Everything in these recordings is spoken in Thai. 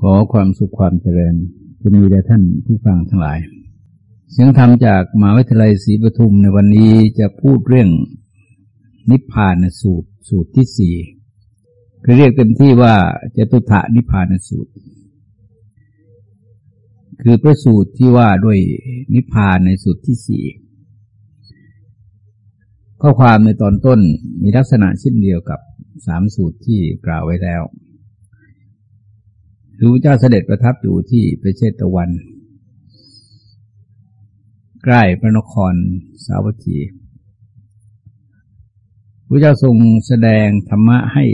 ขอความสุขความเจริญจะมีแด่ท่านผู้ฟังทั้งหลาย เสียงธรรมจากมหาวิทยาลัยศรีปทุมในวันนี้จะพูดเรื่องนิพพานสูตรสูตรที่สี่คือเรียกเต็มที่ว่าจตุถะนิพพานสูตร คือพระสูตรที่ว่าด้วยนิพพานในสูตรที่สี่ข้อความในตอนต้นมีลักษณะเช่นเดียวกับสามสูตรที่กล่าวไว้แล้ว พระเจ้าเสด็จประทับอยู่ที่ประเชตะวัน ใกล้พระนครสาวัตถีพระเจ้าทรงแสดงธรรมะให้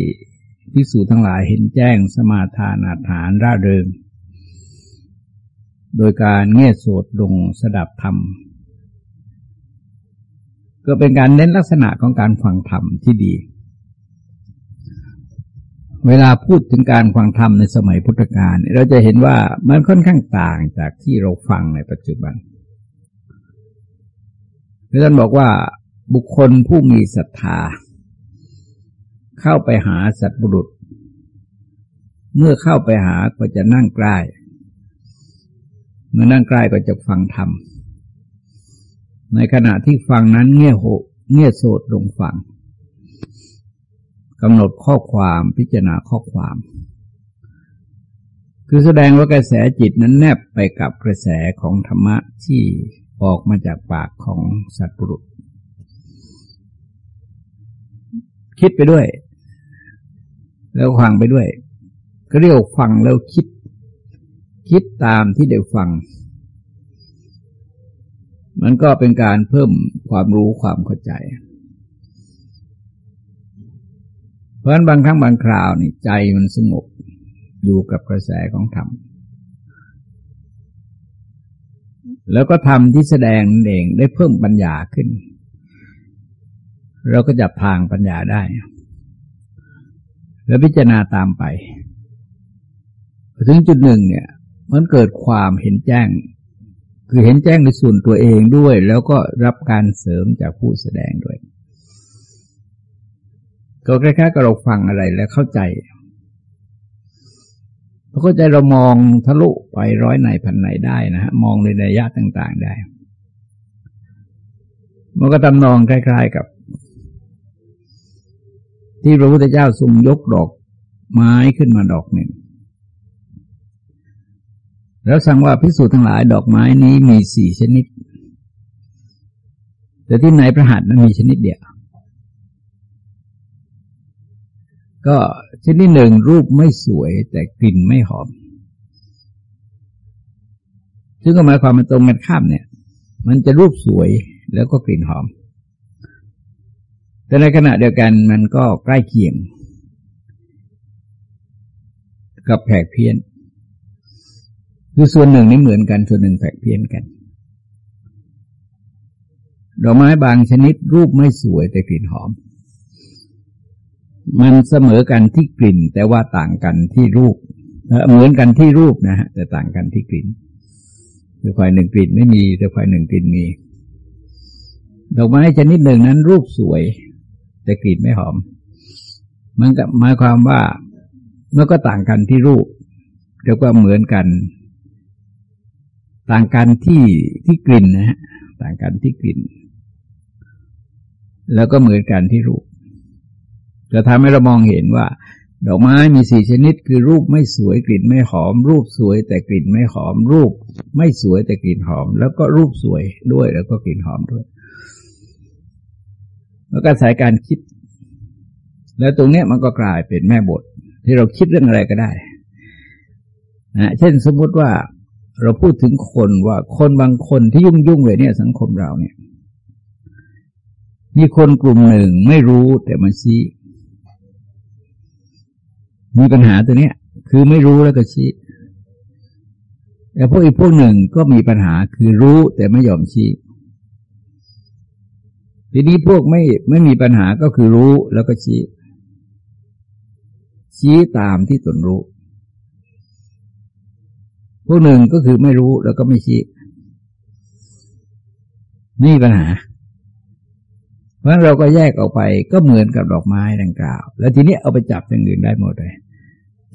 ภิกษุทั้งหลายเห็นแจ้งสมาทานอาฐานร่าเริง โดยการเงียโสดลงสดับธรรม ก็เป็นการเน้นลักษณะของการฟังธรรมที่ดี เวลาพูดถึงการฟังธรรมในสมัยพุทธกาลเราจะเห็นว่ามันค่อนข้างต่างจากที่เราฟังในปัจจุบันท่านบอกว่าบุคคลผู้มีศรัทธา เข้าไปหาสัตบุรุษ เมื่อเข้าไปหาก็จะนั่งใกล้เมื่อนั่งใกล้ก็จะฟังธรรม ในขณะที่ฟังนั้นเงี่ยโหเงี่ยโสดลงฟัง กำหนดข้อความพิจารณาข้อความ คือแสดงว่ากระแสจิตนั้นแนบไปกับกระแสของธรรมะที่ออกมาจากปากของสัตว์ปรุษ คิดไปด้วย แล้วฟังไปด้วย ก็เรียกฟังแล้วคิด คิดตามที่ได้ฟัง มันก็เป็นการเพิ่มความรู้ความเข้าใจ เพราะฉะนั้นบางครั้งบางคราวนี่ใจมันสงบอยู่กับกระแสของธรรม แล้วก็ทำที่แสดงนั่นเองได้เพิ่มปัญญาขึ้น เราก็จับทางปัญญาได้ แล้วพิจารณาตามไป ถึงจุดหนึ่งเนี่ย มันเกิดความเห็นแจ้ง คือเห็นแจ้งในส่วนตัวเองด้วย แล้วก็รับการเสริมจากผู้แสดงด้วย ก็คล้ายๆกับเราฟังอะไรแล้วเข้าใจเราเข้าใจเรามองทะลุไปร้อยในพันในได้นะฮะมองในระยะต่างๆได้มันก็ตำนองคล้ายๆกับ ที่พระพุทธเจ้าทรงยกดอกไม้ขึ้นมาดอกหนึ่ง แล้วสั่งว่าพิสูจน์ทั้งหลายดอกไม้นี้มีสี่ชนิด แต่ที่ไหนพระหัตนั้นมีชนิดเดียว ก็ชนิดหนึ่งรูปไม่สวยแต่กลิ่นไม่หอม ซึ่งก็หมายความมันตรงกันข้ามเนี่ย มันจะรูปสวยแล้วก็กลิ่นหอม แต่ในขณะเดียวกันมันก็ใกล้เคียง กับแผกเพี้ยน คือส่วนหนึ่งนี่เหมือนกัน ส่วนหนึ่งแผกเพี้ยนกัน ดอกไม้บางชนิดรูปไม่สวยแต่กลิ่นหอม มันเสมอกันที่กลิ่น แต่ว่าต่างกันที่รูปเหมือนกันที่รูปนะฮะแต่ต่างกันที่กลิ่นคือฝ่ายหนึ่งกลิ่นไม่มี แต่ฝ่ายหนึ่งกลิ่นมี ดอกไม้ชนิดหนึ่งนั้นรูปสวย แต่กลิ่นไม่หอม มันก็หมายความว่ามื่อก็ต่างกันที่รูปเรียกว่าเหมือนกัน ต่างกันที่ที่กลิ่นนะฮะต่างกันที่กลิ่น แล้วก็เหมือนกันที่รูป จะทำให้เรามองเห็นว่า ดอกไม้มีสี่ชนิด คือรูปไม่สวยกลิ่นไม่หอม รูปสวยแต่กลิ่นไม่หอม รูปไม่สวยแต่กลิ่นหอม แล้วก็รูปสวยด้วยแล้วก็กลิ่นหอมด้วย แล้วก็สายการคิด แล้วตรงนี้มันก็กลายเป็นแม่บท ที่เราคิดเรื่องอะไรก็ได้นะเช่นสมมติว่าเราพูดถึงคนว่าคนบางคนที่ยุ่งยุ่งเลยเนี่ยสังคมเราเนี่ย มีคนกลุ่มหนึ่งไม่รู้แต่มันชี้ มีปัญหาตัวเนี้ย คือไม่รู้แล้วก็ชี้แต่พวกอีกพวกหนึ่งก็มีปัญหาคือรู้แต่ไม่ยอมชี้ทีนี้พวกไม่ไม่มีปัญหาก็คือรู้แล้วก็ชี้ ชี้ตามที่ตนรู้ พวกหนึ่งก็คือไม่รู้แล้วก็ไม่ชี้นี่ปัญหา เพราะฉะนั้นเราก็แยกออกไปก็เหมือนกับดอกไม้ดังกล่าว แล้วทีนี้เอาไปจับอย่างอื่นได้หมดเลย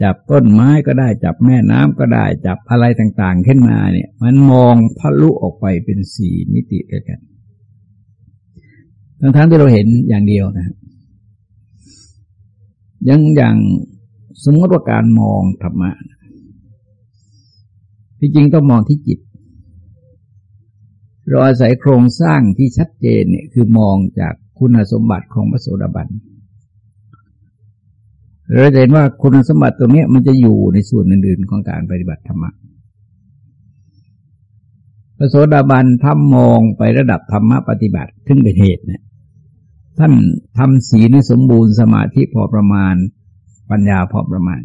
จับต้นไม้ก็ได้จับแม่น้ำก็ได้ จับอะไรต่างๆ ขึ้นมาเนี่ย มันมองทะลุออกไปเป็นสี่มิติด้วยกัน ทั้งๆที่เราเห็นอย่างเดียวนะยังอย่างสมมติว่าการมองธรรมะที่จริงต้องมองที่จิต เราอาศัยโครงสร้างที่ชัดเจนเนี่ยคือมองจากคุณสมบัติของพระโสดาบันเราจะเห็นว่าคุณสมบัติตรงนี้มันจะอยู่ในส่วนอื่น ๆ ของการปฏิบัติธรรมะพระโสดาบันทำมองไประดับธรรมะปฏิบัติถึงเป็นเหตุเนี่ย ท่านทำศีลสมบูรณ์สมาธิพอประมาณ ปัญญาพอประมาณ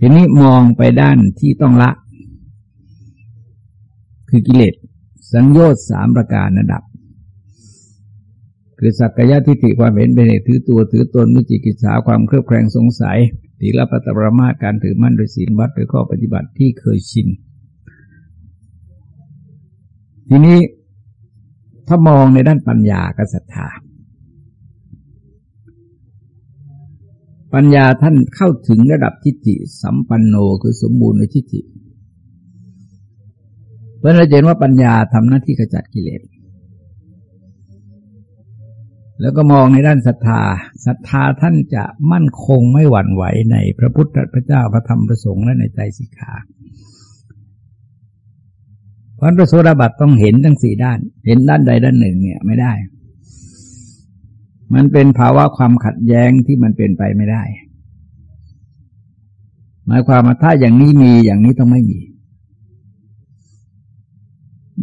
ทีนี้มองไปด้านที่ต้องละ คือกิเลสสังโยชน์สามประการระดับ คือสักกายทิฏฐิความเห็นเป็นเหตุถือตัวถือตนมุจิกิจฉาความเครือบแคลงสงสัยศีลปัตตปรมาการถือมั่นโดยศีลวัดโดยข้อปฏิบัติที่เคยชิน ทีนี้ถ้ามองในด้านปัญญากับศรัทธาปัญญาท่านเข้าถึงระดับทิฏฐิสัมปันโนคือสมบูรณ์ในทิฏฐิ เพราะเราเห็นว่าปัญญาทำหน้าที่ขจัดกิเลส แล้วก็มองในด้านศรัทธา ศรัทธาท่านจะมั่นคงไม่หวั่นไหวในพระพุทธพระเจ้าพระธรรมพระสงฆ์และในใจสิกขาเพราะพระโสดาบัตต้องเห็นทั้งสี่ด้าน เห็นด้านใดด้านหนึ่งเนี่ยไม่ได้ มันเป็นภาวะความขัดแย้งที่มันเป็นไปไม่ได้ หมายความว่าถ้าอย่างนี้มีอย่างนี้ต้องไม่มี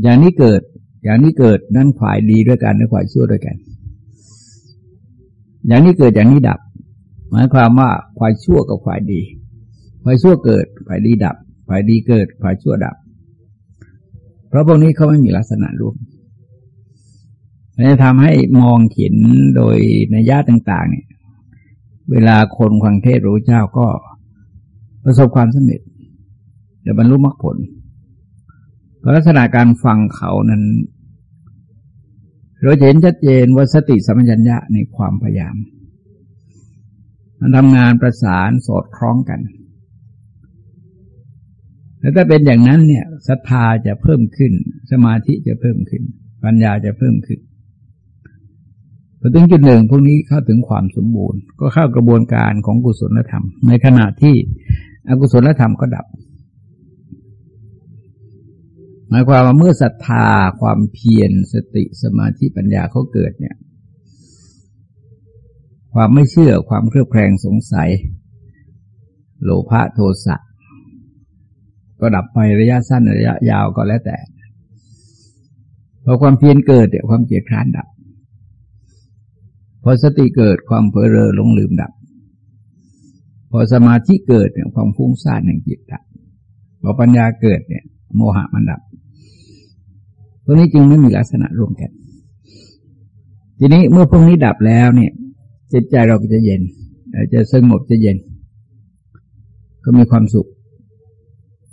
อย่างนี้เกิด อย่างนี้เกิดนั่นฝ่ายดีด้วยกันและฝ่ายชั่วด้วยกัน อย่างนี้เกิดอย่างนี้ดับ หมายความว่าฝ่ายชั่วกับฝ่ายดีฝ่ายชั่วเกิดฝ่ายดีดับฝ่ายดีเกิดฝ่ายชั่วดับ เพราะพวกนี้เขาไม่มีลักษณะร่วมมันจะทำให้มองเขียนโดยนญาติต่าง ๆ เนี่ย เวลาคนควังเทศรู้เจ้าก็ประสบความสำเร็จแต่บรรลุมรรคผล ลักษณะการฟังเขานั้น เราเห็นชัดเจนว่าสติสัมปชัญญะในความพยายาม มันทำงานประสานสอดคล้องกัน แล้วถ้าเป็นอย่างนั้นเนี่ยศรัทธาจะเพิ่มขึ้น สมาธิจะเพิ่มขึ้น ปัญญาจะเพิ่มขึ้นพอถึงจุดหนึ่งพวกนี้เข้าถึงความสมบูรณ์ ก็เข้ากระบวนการของกุศลธรรม ในขณะที่อกุศลธรรมก็ดับ หมายความว่าเมื่อศรัทธาความเพียรสติสมาธิปัญญาเขาเกิดเนี่ย ความไม่เชื่อความเครือบแคลงสงสัย โลภะโทสะก็ดับไประยะสั้นระยะยาวก็แล้วแต่พอความเพียรเกิดเนี่ยความเกียดคร้านดับพอสติเกิดความเพลเรอหลงลืมดับ พอสมาธิเกิดเนี่ยความฟุ้งซ่านแห่งจิตดับพอปัญญาเกิดเนี่ย โมหะมันดับ พวกนี้จึงไม่มีลักษณะร่วมกัน ทีนี้เมื่อพวกนี้ดับแล้วเนี่ยจิตใจเราก็จะเย็นจะสงบจะเย็น ก็มีความสุข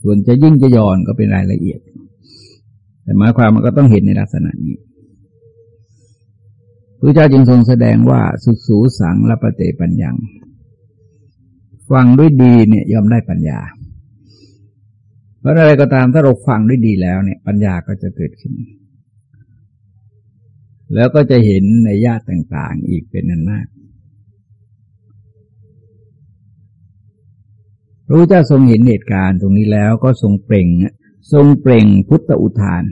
ส่วนจะยิ่งจะย่อนก็เป็นรายละเอียด แต่หมายความมันก็ต้องเห็นในลักษณะนี้พระเจ้าจึงทรงแสดงว่าสุสูสังละปะเตปัญญัง ฟังด้วยดีเนี่ยยอมได้ปัญญา เพราะอะไรก็ตามถ้าเราฟังได้ดีแล้วเนี่ย ปัญญาก็จะเกิดขึ้น แล้วก็จะเห็นในญาติต่างๆ อีกเป็นนันมากพระเจ้าทรงเห็นเหตุการณ์ตรงนี้แล้วก็ทรงเปล่งทรงเปล่งพุทธอุทาน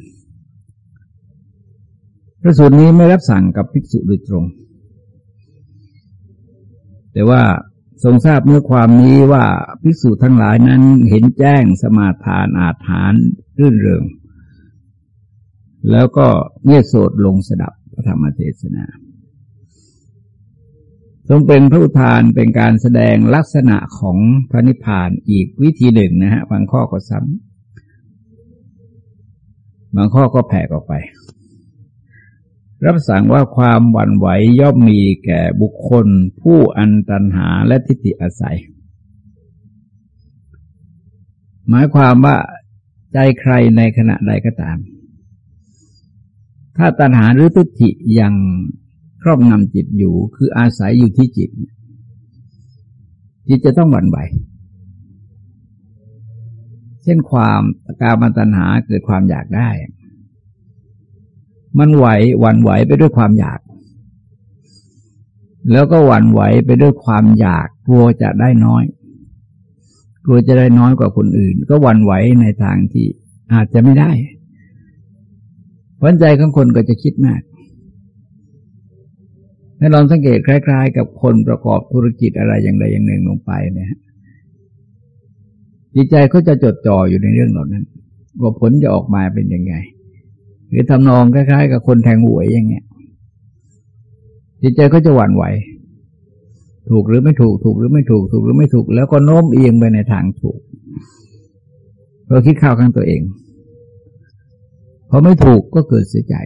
พระสูตรนี้ไม่รับสั่งกับภิกษุโดยตรง แต่ว่า ทรงทราบเมื่อความนี้ว่าภิกษุทั้งหลายนั้นเห็นแจ้งสมาทานอาถานรื่นเริง แล้วก็เงียโสดลงสดับพระธรรมเทศนา ทรงเป็นพระอุทานเป็นการแสดงลักษณะของพระนิพพานอีกวิธีหนึ่งนะฮะบางข้อก็ซ้ำบางข้อก็แผ่ออกไป รับสั่งว่าความหวั่นไหวย่อมมีแก่บุคคล ผู้อันตันหาและทิฏฐิอาศัย หมายความว่าใจใครในขณะใดก็ตาม ถ้าตัณหาหรือทิฏฐิยังครอบงำจิตอยู่ คืออาศัยอยู่ที่จิต จิตจะต้องหวั่นไหว เช่นความกามันตัณหาเกิดความอยากได้ มันไหวหวั่นไหวไปด้วยความอยาก แล้วก็หวั่นไหวไปด้วยความอยากกลัวจะได้น้อย กลัวจะได้น้อยกว่าคนอื่น ก็หวั่นไหวในทางที่อาจจะไม่ได้วันใจของคนก็จะคิดมากให้ลองสังเกตคล้าย ๆ กับคนประกอบธุรกิจอะไรอย่างใดอย่างหนึ่งลงไปเนี่ยจิตใจเขาจะจดจ่ออยู่ในเรื่องเหล่านั้น ว่าผลจะออกมาเป็นยังไง หรือทำนองคล้ายๆ กับคนแทงหวยอย่างเงี้ยจิตใจเขาจะหวั่นไหว ถูกหรือไม่ถูก ถูกหรือไม่ถูก ถูกหรือไม่ถูก แล้วก็โน้มเอียงไปในทางถูกเราคิดข้าวข้างตัวเองพอไม่ถูกก็เกิดเสียใจ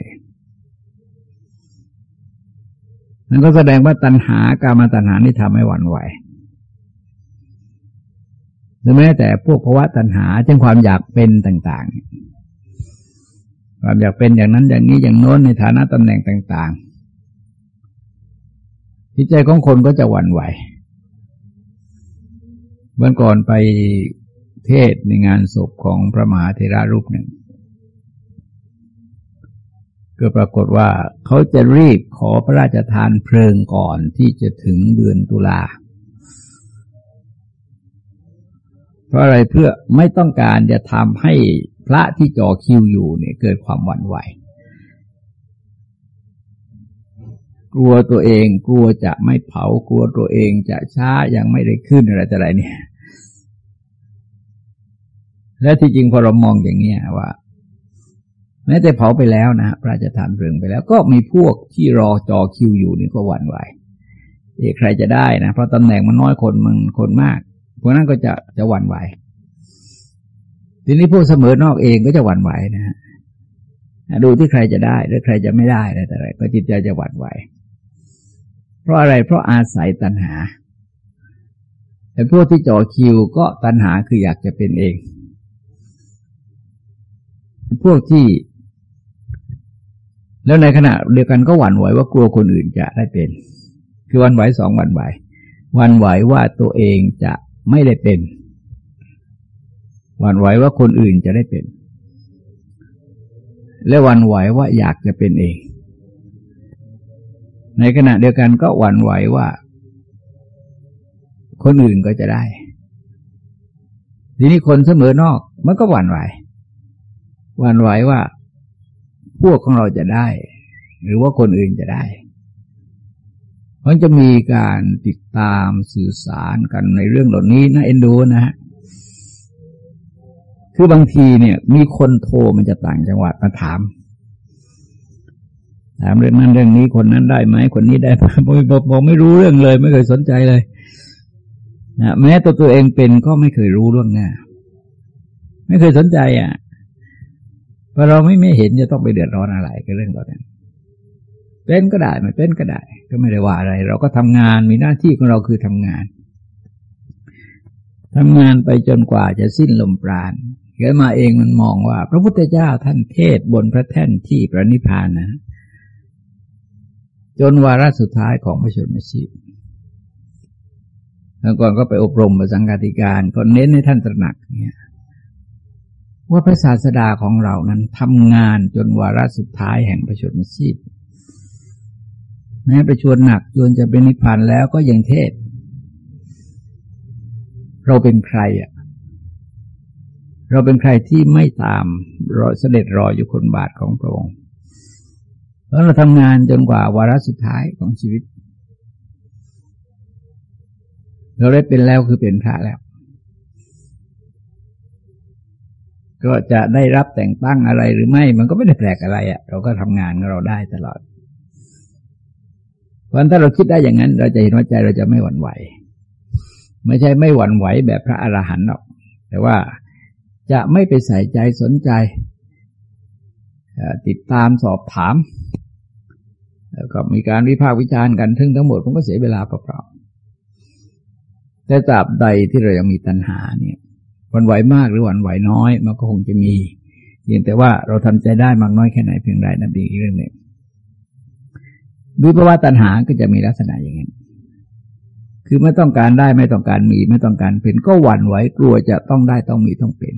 นั่นก็แสดงว่าตัณหาการมาตัณหานี่ทำให้หวั่นไหวหรือแม้แต่พวกภาวะตัณหาเช่นความอยากเป็นต่าง ๆ ความอยากเป็นอย่างนั้นอย่างนี้อย่างโน้นในฐานะตำแหน่งต่าง ๆ จิตใจของคนก็จะหวั่นไหวเมื่อก่อนไปเทศในงานศพของพระมหาเทระรูปหนึ่ง ก็ปรากฏว่าเขาจะรีบขอพระราชทานเพลิงก่อนที่จะถึงเดือนตุลาเพราะอะไรเพื่อไม่ต้องการจะทำให้ พระที่จ่อคิวอยู่เนี่ยเกิดความหวั่นไหว กลัวตัวเองกลัวจะไม่เผากลัวตัวเองจะช้ายังไม่ได้ขึ้นอะไรแต่ไรเนี่ย และที่จริงพอเรามองอย่างนี้ว่าแม้แต่เผาไปแล้วนะพระราชทานเพลิงไปแล้ว ก็มีพวกที่รอจอคิวอยู่นี่ก็หวั่นไหวเอใครจะได้นะเพราะตำแหน่งมันน้อยคนมันคนมากพวกนั้นก็จะจะหวั่นไหว ทีนี้พวกเสมอนอกเองก็จะหวั่นไหวนะฮะดูที่ใครจะได้หรือใครจะไม่ได้อะไรแต่ไรก็จิตใจจะหวั่นไหว เพราะอะไรเพราะอาศัยตัณหา แต่พวกที่จ่อคิวก็ตัณหาคืออยากจะเป็นเอง พวกที่ แล้วในขณะเดียวกันก็หวั่นไหวว่ากลัวคนอื่นจะได้เป็น คือวันไหวสองวันไหว วันไหวว่าตัวเองจะไม่ได้เป็น วันไหวว่าคนอื่นจะได้เป็น และวันไหวว่าอยากจะเป็นเอง ในขณะเดียวกันก็หวั่นไหวว่า คนอื่นก็จะได้ ทีนี้คนเสมอนอกมันก็หวั่นไหวหวั่นไหวว่า พวกของเราจะได้ หรือว่าคนอื่นจะได้มันจะมีการติดตามสื่อสารกันในเรื่องเหล่านี้นะเอ็นดูนะฮะ คือบางทีเนี่ยมีคนโทรมันจะต่างจังหวัดมาถาม ถามเรื่องนั้นเรื่องนี้คนนั้นได้ไหมคนนี้ได้ไหมบอกบอกไม่รู้เรื่องเลย ไม่เคยสนใจเลยนะแม้ตัวตัวเองเป็นก็ไม่เคยรู้เรื่องหน้าไม่เคยสนใจอะพราะเราไม่ไม่เห็นจะต้องไปเดือดร้อนอะไรกับเรื่องเหล่านั้นเป็นก็ได้ไม่เป็นก็ได้ ก็ไม่ได้ว่าอะไร เราก็ทำงานมีหน้าที่ของเราคือทำงานทำงานไปจนกว่าจะสิ้นลมปราณ เกิดมาเองมันมองว่า พระพุทธเจ้าท่านเทศบนพระแท่นที่พระนิพพานนะ จนวาระสุดท้ายของพระชนมชีพแล้วก่อนก็ไปอบรมประสังกติการ ก็เน้นให้ท่านตระหนักเนี่ยว่าพระศาสดาของเรานั้นทำงานจนวาระสุดท้ายแห่งประชนมชีพแม้ประชวนหนักจนจะเป็นนิพพานแล้วก็ยังเทศ เราเป็นใครอะ เราเป็นใครที่ไม่ตามรอเสด็จรออยู่คนบาทของพระองค์แล้วเราทำงานจนกว่าวาระสุดท้ายของชีวิต เราได้เป็นแล้วคือเป็นพระแล้ว ก็จะได้รับแต่งตั้งอะไรหรือไม่ มันก็ไม่ได้แปลกอะไรอะ่ะ เราก็ทำงานของเราได้ตลอดเพราะถ้าเราคิดได้อย่างนั้น เราจะเห็นว่าใจเราจะไม่หวั่นไหว ไม่ใช่ไม่หวั่นไหวแบบพระอรหันต์หรอก แต่ว่า จะไม่ไปใส่ใจสนใจ ติดตามสอบถาม แล้วก็มีการวิพากษ์วิจารณ์กันทึ่งทั้งหมดมันก็เสียเวลาเปล่าๆแต่ตราบใดที่เรายังมีตัณหาเนี่ยวันไหวมากหรือวันไหวน้อย มันก็คงจะมีเพียงแต่ว่าเราทำใจได้มากน้อยแค่ไหนเพียงใดนั่นเป็นอีกเรื่องหนึ่งวิภาวะตัณหาก็จะมีลักษณะอย่างนี้คือไม่ต้องการได้ไม่ต้องการมี ไม่ต้องการเป็นก็หวั่นไหวกลัวจะต้องได้ต้องมีต้องเป็น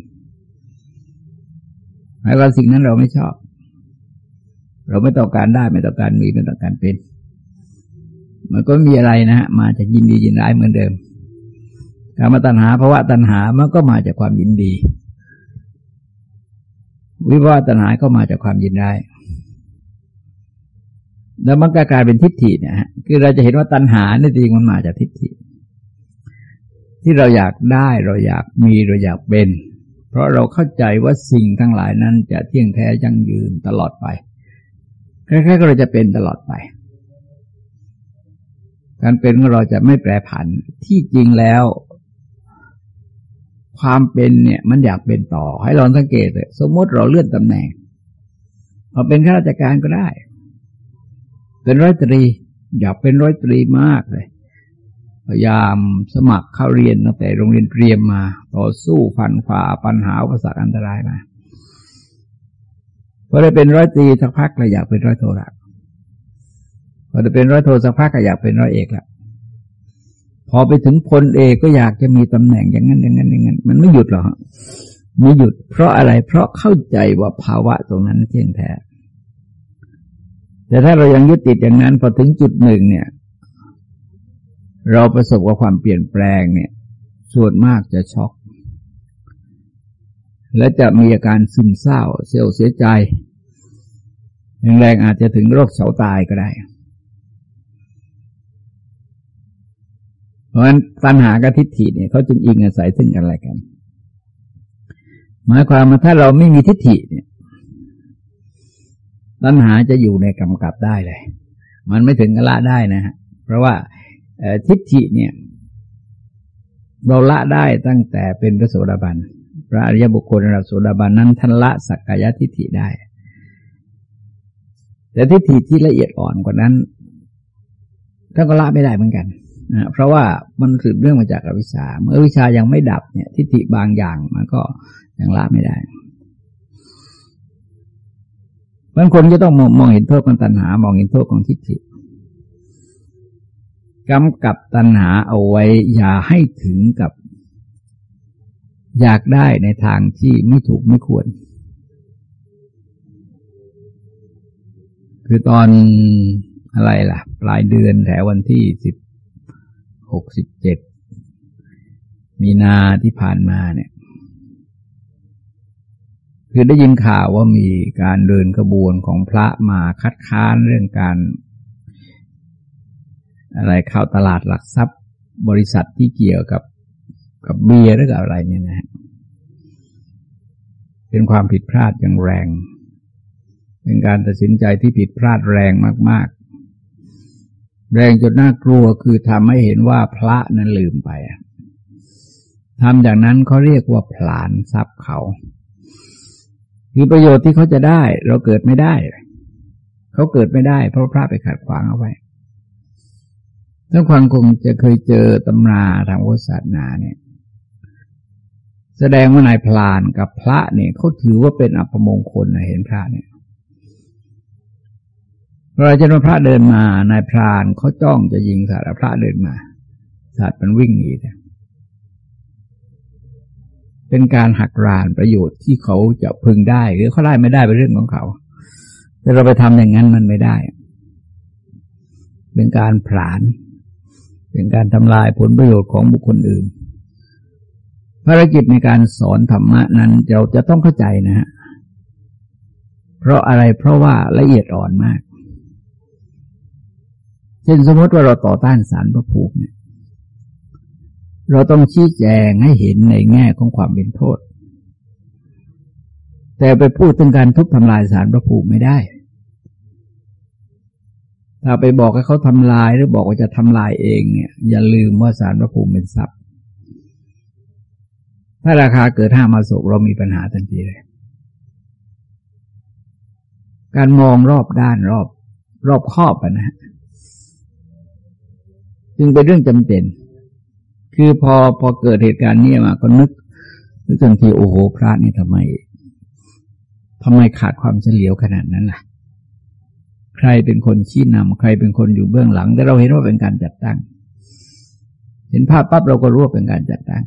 หมายคว่าสิ่งนั้นเราไม่ชอบ เราไม่ต้องการได้ไม่ต้องการมีไม่ต้องการเป็น มันก็มีอะไรนะฮะมาจากยินดียินร้ายเหมือนเดิมการมาตัณหาภาวะตัณหามันก็มาจากความยินดี วิภาวะตัณหาก็มาจากความยินร้ายแล้วมันก็กลายเป็นทิฏฐินะฮะคือเราจะเห็นว่าตัณหานี่จริงมันมาจากทิฏฐิ ที่เราอยากได้เราอยากมีเราอยากเป็น เพราะเราเข้าใจว่าสิ่งทั้งหลายนั้นจะเที่ยงแท้ยั่งยืนตลอดไปคล้ายๆก็เราจะเป็นตลอดไป การเป็นของเราจะไม่แปรผันที่จริงแล้ว ความเป็นเนี่ยมันอยากเป็นต่อ ให้เราสังเกตเลยสมมติเราเลื่อนตำแหน่งเราเป็นข้าราชการก็ได้ เป็นร้อยตรี อยากเป็นร้อยตรีมากเลย พยายามสมัครเข้าเรียนตั้งแต่โรงเรียนเตรียมมา ต่อสู้ฟันฝ่าปัญหาอุปสรรคอันตรายมาพอได้เป็นร้อยตีสักพักก็อยากเป็นร้อยโทละพอได้เป็นร้อยโทสักพักก็อยากเป็นร้อยเอกละพอไปถึงพลเอกก็อยากจะมีตำแหน่งอย่างนั้นอย่างนั้นอย่างนั้นมันไม่หยุดหรอกไม่หยุด เพราะอะไรเพราะเข้าใจว่าภาวะตรงนั้นเที่ยงแท้แต่ถ้าเรายังยึดติดอย่างนั้นพอถึงจุดหนึ่งเนี่ย เราประสบกับความเปลี่ยนแปลงเนี่ย ส่วนมากจะช็อก และจะมีอาการซึมเศร้าเสียเสียใจแรงๆอาจจะถึงโรคเฉาตายก็ได้ เพราะฉะนั้นปัญหากับทิฏฐิเนี่ยเขาจึงอิงอาศัยซึ่งกันและกัน หมายความว่าถ้าเราไม่มีทิฏฐิเนี่ยตัณหาจะอยู่ในกำกับได้เลย มันไม่ถึงกละได้นะฮะ เพราะว่า ทิฏฐิเนี่ย เราละได้ตั้งแต่เป็นพระโสดาบันพระอริยบุคคลระดับโสดาบันนั้นท่านละสักกายทิฏฐิได้ แต่ทิฏฐิที่ละเอียดอ่อนกว่านั้นท่านก็ละไม่ได้เหมือนกันนะเพราะว่ามันสืบเรื่องมาจากอวิชชาเมื่อวิชายังไม่ดับเนี่ย ทิฏฐิบางอย่างมันก็ยังละไม่ได้บางคนจะต้องมองมองเห็นโทษของตัณหามองเห็นโทษของทิฏฐิ กำกับตัณหาเอาไว้ อย่าให้ถึงกับ อยากได้ในทางที่ไม่ถูกไม่ควร คือตอนอะไรล่ะ ปลายเดือนแถววันที่สิบหกสิบเจ็ดมีนาที่ผ่านมาเนี่ย คือได้ยินข่าวว่ามีการเดินขบวนของพระมาคัดค้านเรื่องการ อะไรเข้าตลาดหลักทรัพย์ บริษัทที่เกี่ยวกับกับเบียร์หรือกับอะไรเนี่ยนะฮะเป็นความผิดพลาดอย่างแรง เป็นการตัดสินใจที่ผิดพลาดแรงมาก ๆ แรงจนน่ากลัวคือทำให้เห็นว่าพระนั้นลืมไปทำอย่างนั้นเขาเรียกว่าผลานทรัพย์เขา คือประโยชน์ที่เขาจะได้ เราเกิดไม่ได้ เขาเกิดไม่ได้ เพราะพระไปขัดขวางเอาไว้ ถ้าความคงจะเคยเจอตำราทางศาสนาเนี่ย แสดงว่านายพลานกับพระเนี่ยเขาถือว่าเป็นอัปมงคลนะเห็นพระเนี่ยเราจะนพระเดินมานายพรานเขาจ้องจะยิงสัตว์พระเดินมาสัตว์มันวิ่งหนีเนี่ยเป็นการหักรานประโยชน์ที่เขาจะพึงได้ หรือเขาได้ไม่ได้เป็นเรื่องของเขา แต่เราไปทำอย่างนั้นมันไม่ได้ เป็นการผลาญ เป็นการทำลายผลประโยชน์ของบุคคลอื่น ภารกิจในการสอนธรรมะนั้นเราจะต้องเข้าใจนะฮะเพราะอะไรเพราะว่าละเอียดอ่อนมาก เช่นสมมติว่าเราต่อต้านสารพระภูมิเนี่ย เราต้องชี้แจงให้เห็นในแง่ของความเป็นโทษ แต่ไปพูดถึงการทุบทำลายสารพระภูมิไม่ได้ ถ้าไปบอกให้เขาทำลายหรือบอกว่าจะทำลายเองเนี่ย อย่าลืมว่าสารพระภูมิเป็นทรัพย์ ถ้าราคาเกิดห้ามาสุกเรามีปัญหาทันทีเลย การมองรอบด้านรอบ รอบครอบนะฮะจึงเป็นเรื่องจำเป็น คือพอพอเกิดเหตุการณ์นี้มาก็นึกนึกทันทีโอ้โหพระนี่ทำไมทำไมขาดความเฉลียวขนาดนั้นล่ะ ใครเป็นคนชี้นำใครเป็นคนอยู่เบื้องหลัง แต่เราเห็นว่าเป็นการจัดตั้ง เห็นภาพปั๊บเราก็รู้ว่าเป็นการจัดตั้ง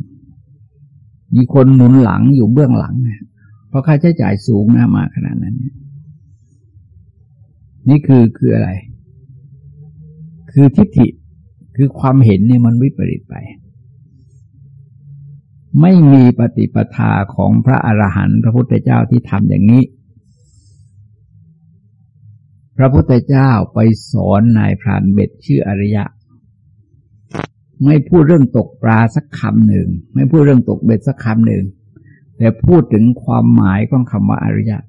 มีคนหนุนหลังอยู่เบื้องหลังนะเพราะค่าใช้จ่ายสูงนะมาขนาดนั้นเนี่ยนี่คือคืออะไร คือทิฏฐิคือความเห็นเนี่ยมันวิปริตไป ไม่มีปฏิปทาของพระอรหันต์พระพุทธเจ้าที่ทำอย่างนี้ พระพุทธเจ้าไปสอนนายพรานเบ็ดชื่ออริยะ ไม่พูดเรื่องตกปลาสักคำหนึ่ง ไม่พูดเรื่องตกเบ็ดสักคำหนึ่ง แต่พูดถึงความหมายของคำว่าอริยะ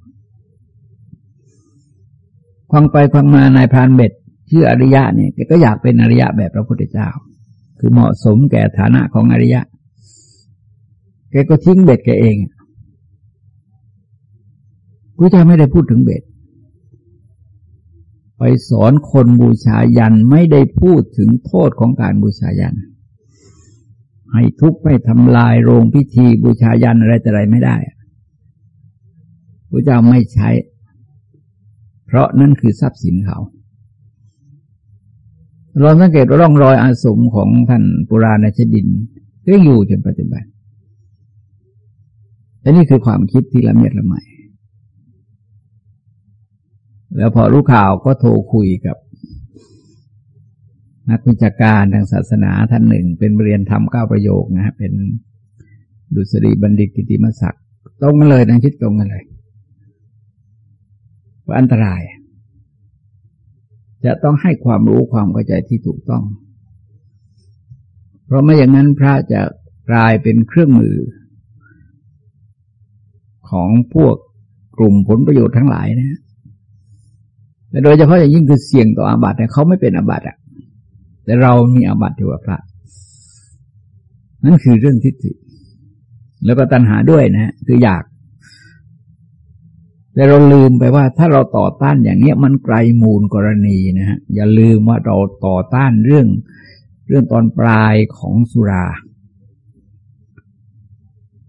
ฟังไปฟังมานายพรานเบ็ดชื่ออริยะเนี่ยแกก็อยากเป็นอริยะแบบพระพุทธเจ้า คือเหมาะสมแก่ฐานะของอริยะแกก็ทิ้งเบ็ดแกเองพระเจ้าไม่ได้พูดถึงเบ็ด ไปสอนคนบูชายันไม่ได้พูดถึงโทษของการบูชายัน ให้ทุกข์ไม่ทำลายโรงพิธีบูชายันอะไรแต่ไรไม่ได้พระเจ้าไม่ใช้ เพราะนั่นคือทรัพย์สินเขาเราสังเกตร่องรอยอาสมของท่านปุราณชดินก็อยู่จนปัจจุบันอันนี้คือความคิดที่ละเมียดละไม แล้วพอรู้ข่าวก็โทรคุยกับ นักวิชาการทางศาสนาท่านหนึ่ง เป็นเรียนธรรมเก้าประโยคนะฮะเป็นดุษฎีบัณฑิตกิติมศักดิ์ตรงกันเลยนะคิดตรงกันเลยว่าอันตราย จะต้องให้ความรู้ความเข้าใจที่ถูกต้อง เพราะไม่อย่างนั้นพระจะกลายเป็นเครื่องมือ ของพวกกลุ่มผลประโยชน์ทั้งหลายนะ แต่โดยเฉพาะอย่างยิ่งคือเสี่ยงต่ออาบัติเนี่ยเขาไม่เป็นอาบัติอะ แต่เรามีอาบัติถือว่าพระ นั่นคือเรื่องทิฏฐิ แล้วก็ตัณหาด้วยนะ คืออยาก แต่เราลืมไปว่า ถ้าเราต่อต้านอย่างเนี้ยมันไกลมูลกรณีนะฮะ อย่าลืมว่าเราต่อต้านเรื่องเรื่องตอนปลายของสุรา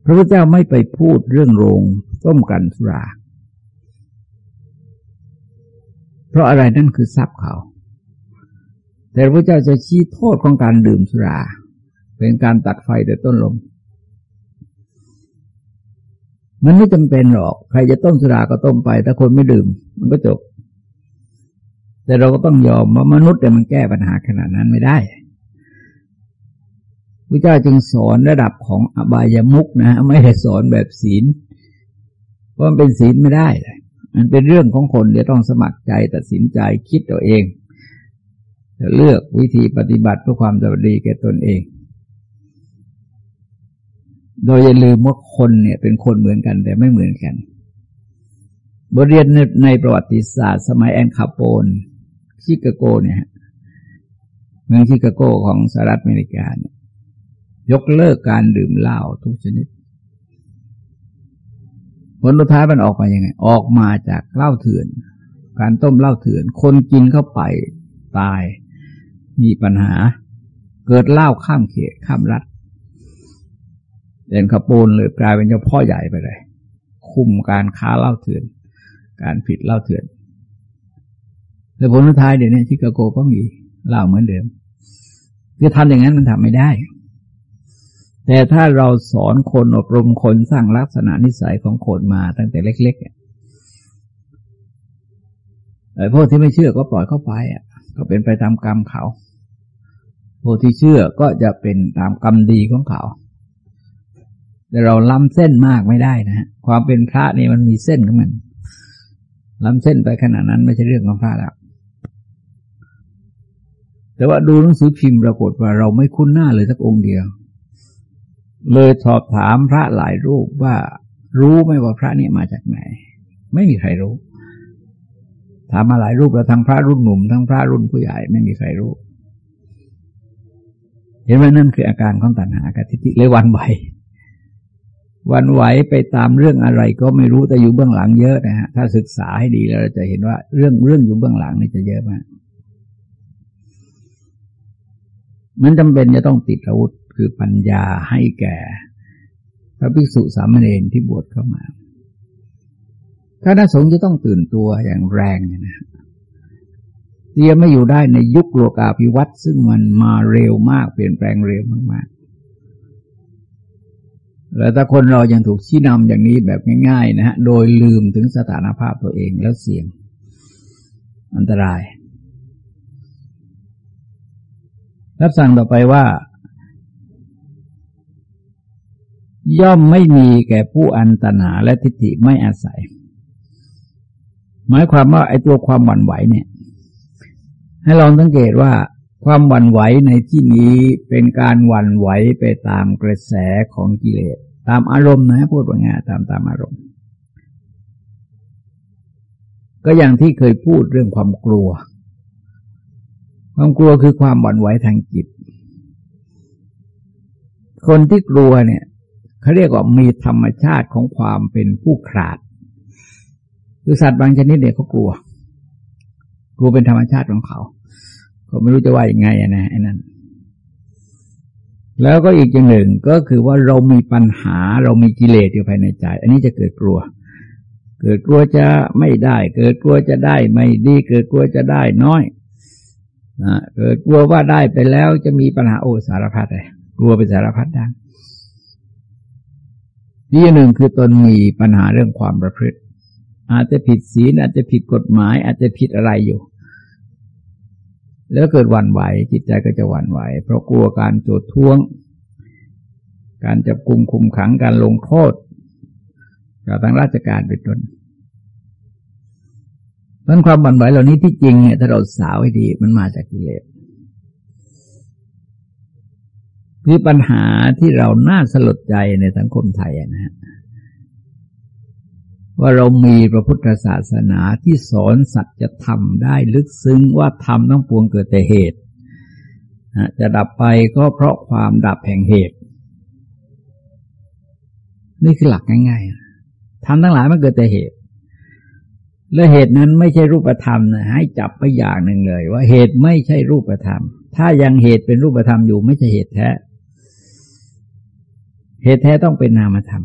พระพุทธเจ้าไม่ไปพูดเรื่องโรงต้มกันสุรา เพราะอะไรนั่นคือทรัพย์เขา แต่พระเจ้าจะชี้โทษของการดื่มสุรา เป็นการตัดไฟแต่ต้นลม มันไม่จำเป็นหรอก ใครจะต้มสุราก็ต้มไปถ้าคนไม่ดื่ม มันก็จบ แต่เราก็ต้องยอมว่ามนุษย์แต่มันแก้ปัญหาขนาดนั้นไม่ได้พระเจ้าจึงสอนระดับของอบายามุกนะ ไม่ได้สอนแบบศีล เพราะมันเป็นศีลไม่ได้เลย มันเป็นเรื่องของคนจะต้องสมัครใจตัดสินใจคิดตัวเอง จะเลือกวิธีปฏิบัติเพื่อความสวัสดีแก่ตนเอง โดยอย่าลืมว่าคนเนี่ยเป็นคนเหมือนกันแต่ไม่เหมือนกัน บทเรียนในในประวัติศาสตร์สมัยแอนคาโปนชิคาโกเนี่ยเมืองชิคาโกของสหรัฐอเมริกาเนี่ยยกเลิกการดื่มเหล้าทุกชนิด ผลท้ายมันออกมายังไง ออกมาจากเหล้าเถื่อน การต้มเหล้าเถื่อน คนกินเข้าไปตาย มีปัญหา เกิดเหล้าข้ามเขตข้ามรัฐเด่นขปูนเลยกลายเป็นเจ้าพ่อใหญ่ไปเลย คุมการค้าเหล้าเถื่อน การผิดเหล้าเถื่อนแต่ผลท้ายเดี๋ยวนี้ชิคาโกก็มีเหล้าเหมือนเดิมคือทำอย่างนั้นมันทำไม่ได้ แต่ถ้าเราสอนคนอบรมคนสร้างลักษณะนิสัยของคนมาตั้งแต่เล็กๆไอ้พวกที่ไม่เชื่อก็ปล่อยเข้าไปอะ ก็เป็นไปตามกรรมเขาพวกที่เชื่อก็จะเป็นตามกรรมดีของเขา แต่เราล้ำเส้นมากไม่ได้นะฮะความเป็นพระนี่มันมีเส้นของมัน ล้ำเส้นไปขนาดนั้นไม่ใช่เรื่องของพระแล้วแต่ว่าดูหนังสือพิมพ์ปรากฏว่าเราไม่คุ้นหน้าเลยสักองค์เดียว เลยสอบถามพระหลายรูปว่ารู้ไหมว่าพระนี่มาจากไหน ไม่มีใครรู้ ถามมาหลายรูปแล้วทั้งพระรุ่นหนุ่มทั้งพระรุ่นผู้ใหญ่ไม่มีใครรู้ เห็นไหมนั่นคืออาการของตัณหากับทิฏฐิเลยวันไหววันไหวไปตามเรื่องอะไรก็ไม่รู้แต่อยู่เบื้องหลังเยอะนะฮะถ้าศึกษาให้ดีแล้วเราจะเห็นว่าเรื่องเรื่องอยู่เบื้องหลังนี่จะเยอะมากมันจำเป็นจะต้องติดอาวุธ คือปัญญาให้แก่ พระภิกษุสามเณรที่บวชเข้ามาคณะสงฆ์จะต้องตื่นตัวอย่างแรงนะเตียไม่อยู่ได้ในยุคโลกาภิวัตน์ซึ่งมันมาเร็วมากเปลี่ยนแปลงเร็วมากๆ แล้วถ้าคนเรายังถูกชี้นำอย่างนี้แบบง่าย ๆ นะฮะ โดยลืมถึงสถานภาพตัวเองแล้วเสี่ยง อันตราย รับสั่งต่อไปว่า ย่อมไม่มีแก่ผู้อันตนาและทิฏฐิไม่อาศัย หมายความว่าไอ้ตัวความหวั่นไหวเนี่ย ให้ลองสังเกตว่าความหวั่นไหวในที่นี้เป็นการหวั่นไหวไปตามกระแสของกิเลส ตามอารมณ์นะพูดว่าไงตามตามอารมณ์ ก็อย่างที่เคยพูดเรื่องความกลัว ความกลัวคือความหวั่นไหวทางจิต คนที่กลัวเนี่ย เขาเรียกว่ามีธรรมชาติของความเป็นผู้ขาดคือสัตว์บางชนิดเนี่ยเขากลัว กลัวเป็นธรรมชาติของเขาเขาไม่รู้จะว่าอย่างไงนะไอ้นั่นแล้วก็อีกอย่างหนึ่งก็คือว่าเรามีปัญหาเรามีกิเลสอยู่ภายในใจ อันนี้จะเกิดกลัว เกิดกลัวจะไม่ได้ เกิดกลัวจะได้ไม่ดีเกิดกลัวจะได้น้อยนะเกิดกลัวว่าได้ไปแล้วจะมีปัญหาโอ้สารพัดเลยกลัวเป็นสารพัดดัง นี่หนึ่งคือตนมีปัญหาเรื่องความประพฤติ อาจจะผิดศีลอาจจะผิดกฎหมาย อาจจะผิดอะไรอยู่ แล้วเกิดหวั่นไหวจิตใจก็จะหวั่นไหว เพราะกลัวการโจดท้วง การจับกุมคุมขังการลงโทษจากทางราชการเป็นต้นเพราะความหวั่นไหวเหล่านี้ที่จริงเนี่ยถ้าเราสาวให้ดีมันมาจากกิเลส คือปัญหาที่เราน่าสลดใจในสังคมไทยนะฮะว่าเรามีพระพุทธศาสนาที่สอนสัจธรรมได้ลึกซึ้งว่าธรรมต้องปวงเกิดแต่เหตุ จะดับไปก็เพราะความดับแห่งเหตุ นี่คือหลักง่ายๆทำทั้งหลายมันเกิดแต่เหตุ และเหตุนั้นไม่ใช่รูปธรรมนะให้จับไปอย่างหนึ่งเลย ว่าเหตุไม่ใช่รูปธรรม ถ้ายังเหตุเป็นรูปธรรมอยู่ไม่ใช่เหตุแท้ เหตุแท้ต้องเป็นนามธรรม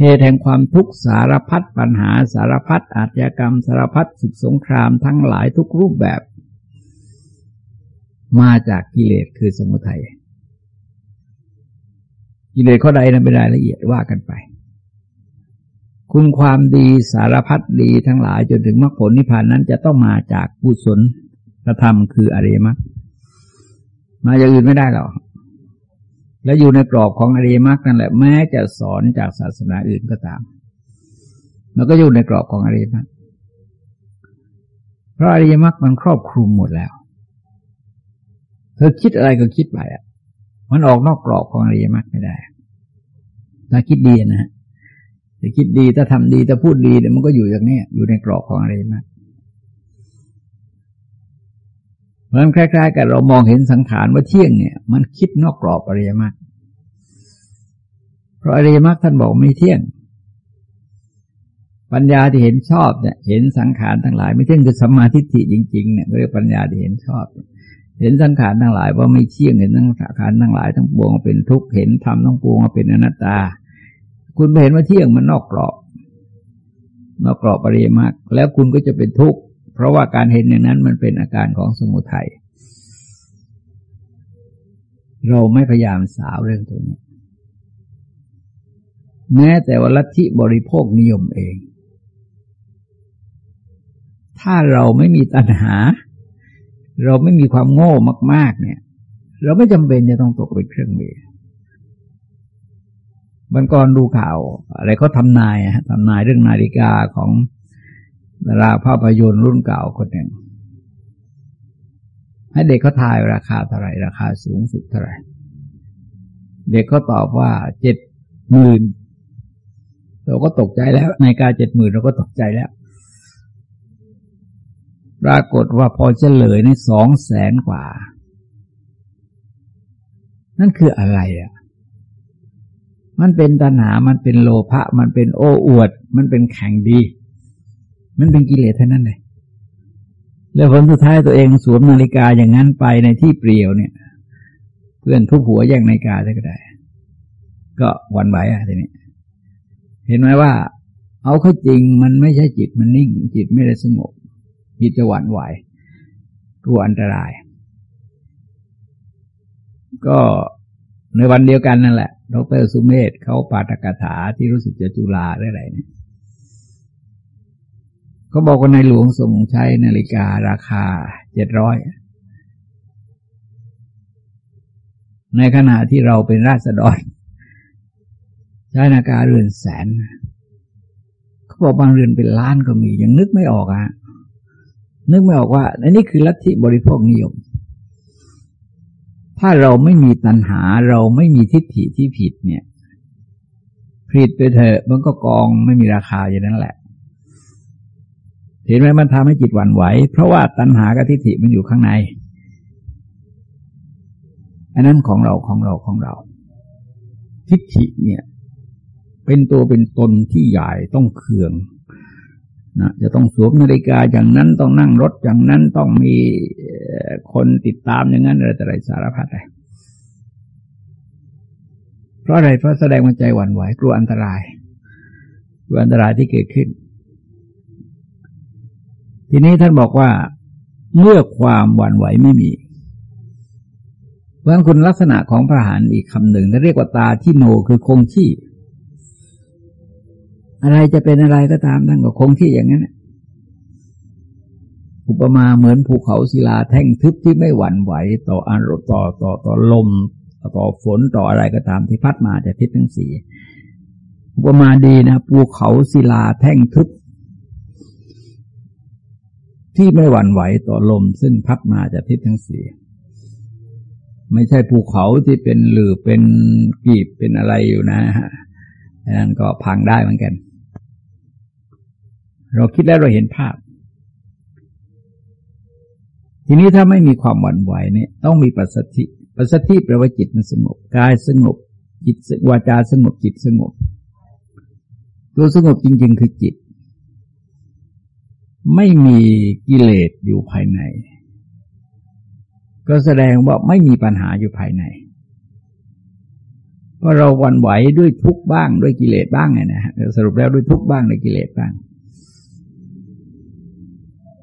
เหตุแห่งความทุกข์สารพัดปัญหาสารพัดอาชญากรรม สารพัดศึกสงครามทั้งหลายทุกรูปแบบ มาจากกิเลสคือสมุทัยกิเลสข้อใดนั้นเป็นรายละเอียดว่ากันไป คุณความดีสารพัดดีทั้งหลายจนถึงมรรคผลนิพพานนั้นจะต้องมาจากกุศลธรรมคืออริยมรรคมาอย่างอื่นไม่ได้หรอก และอยู่ในกรอบของอริยมรรคนั่นแหละแม้จะสอนจากศาสนาอื่นก็ตาม มันก็อยู่ในกรอบของอริยมรรคเพราะอริยมรรคมันครอบคลุมหมดแล้ว เธอคิดอะไรก็คิดไปอะ มันออกนอกกรอบของอริยมรรคไม่ได้ ถ้าคิดดีนะฮะถ้าคิดดีถ้าทำดีถ้าพูดดีเดี๋ยวมันก็อยู่อย่างนี้อยู่ในกรอบของอริยมรรคเพราะนั้นคล้ายๆกับเรามองเห็นสังขารว่าเที่ยงเนี่ย มันคิดนอกกรอบอริยมรรค ราะอริยมรรคท่านบอกไม่เที่ยง ปัญญาที่เห็นชอบเนี่ย เห็นสังขารทั้งหลาย ไม่เที่ยงคือสัมมาทิฏฐิจริงๆเนี่ยเรียกปัญญาที่เห็นชอบ เห็นสังขารทั้งหลายว่าไม่เที่ยงเห็นสังขารทั้งหลายทั้งปวงเป็นทุกข์เห็นธรรมทั้งปวงเป็นอนัตตา คุณไปเห็นว่าเที่ยงมันนอกกรอบ นอกกรอบอริยมรรคแล้วคุณก็จะเป็นทุกข์เพราะว่าการเห็นอย่างนั้นมันเป็นอาการของสมุทัยเราไม่พยายามสาวเรื่องตัวนี้ แม้แต่ว่าลัทธิบริโภคนิยมเอง ถ้าเราไม่มีตัณหา เราไม่มีความโง่มาก ๆ เนี่ย เราไม่จำเป็นจะต้องตกเป็นเครื่องมือบันก่อนดูข่าว อะไรเขาทำนายทำนายเรื่องนาฬิกาของดาราภาพยนตร์รุ่นเก่าคนหนึ่งให้เด็กเขาทายราคาเท่าไหร่ราคาสูงสุดเท่าไหร่ เด็กเขาตอบว่าเจ็ดหมื่น เราก็ตกใจแล้ว ในการเจ็ดหมื่นเราก็ตกใจแล้ว ปรากฏว่าพอเฉลยในสองแสนกว่า นั่นคืออะไรอะ มันเป็นตัณหา มันเป็นโลภะ มันเป็นโอ้อวด มันเป็นแข่งดี มันเป็นกิเลสเท่านั้นเลยแล้วผลสุดท้ายตัวเองสวมนาฬิกาอย่างนั้นไปในที่เปลี่ยวเนี่ย เพื่อนทุกหัวแย่งนาฬิกาได้ก็ได้ ก็วันไหวอะทีนี้ เห็นไหมว่า เอาเข้าจริงมันไม่ใช่จิตมันนิ่ง จิตไม่ได้สงบ จิตจะหวั่นไหวกลัวอันตราย ก็ในวันเดียวกันนั่นแหละ ดรสุเมธเขาปาฐกถาที่รู้สึกจะจุฬาอะไรเนี่ยเขาบอกว่าในหลวงทรงใช้นาฬิการาคาเจ็ดร้อย ในขณะที่เราเป็นราษฎร ใช้นากาเรือนแสนเขาบอกบางเรือนเป็นล้านก็มียังนึกไม่ออกอะนึกไม่ออกว่าอันนี้คือลัทธิบริโภคนิยม ถ้าเราไม่มีตัณหาเราไม่มีทิฏฐิที่ผิดเนี่ยผิดไปเถอะมันก็กองไม่มีราคาอย่างนั้นแหละ เห็นไหมมันทำให้จิตหวั่นไหว เพราะว่าตัณหากับทิฏฐิมันอยู่ข้างใน อันนั้นของเราของเราของเรา ทิฏฐิเนี่ย เป็นตัวเป็นตนที่ใหญ่ต้องเคืองนะจะต้องสวมนาฬิกาอย่างนั้นต้องนั่งรถอย่างนั้นต้องมีคนติดตามอย่างนั้นอะไรแต่ไรสารพัดเลยเพราะอะไรเพราะแสดงว่าใจหวั่นไหวกลัวอันตรายกลัวอันตรายที่เกิดขึ้น ทีนี้ท่านบอกว่าเมื่อความหวั่นไหวไม่มีเพราะคุณลักษณะของพระหานอีกคำหนึ่งที่เรียกว่าตาที่โนคือคงที่ อะไรจะเป็นอะไรก็ตามนั่นก็คงที่อย่างนั้นอุปมาเหมือนภูเขาศิลาแท่งทึบที่ไม่หวั่นไหว ต่ออารมณ์ต่อต่อต่อลม ต่อฝนต่ออะไรก็ตามที่พัดมาจากทิศทั้งสี่อุปมาดีนะภูเขาศิลาแท่งทึบที่ไม่หวั่นไหวต่อลม ซึ่งพัดมาจากทิศทั้งสี่ไม่ใช่ภูเขาที่เป็นหรือเป็นกีบเป็นอะไรอยู่นะฮะนั้นก็พังได้เหมือนกัน เราคิดแล้วเราเห็นภาพ ทีนี้ถ้าไม่มีความหวั่นไหวเนี่ยต้องมีปัสสติปัสสติแปลว่าจิตมันสงบกายสงบ จิตวาจาสงบจิตสงบ ตัวสงบจริง ๆ คือจิต ไม่มีกิเลสอยู่ภายใน ก็แสดงว่าไม่มีปัญหาอยู่ภายในเพราะเราวันไหวด้วยทุกบ้างด้วยกิเลสบ้างไงนะฮะสรุปแล้วด้วยทุกบ้างด้วยกิเลสบ้าง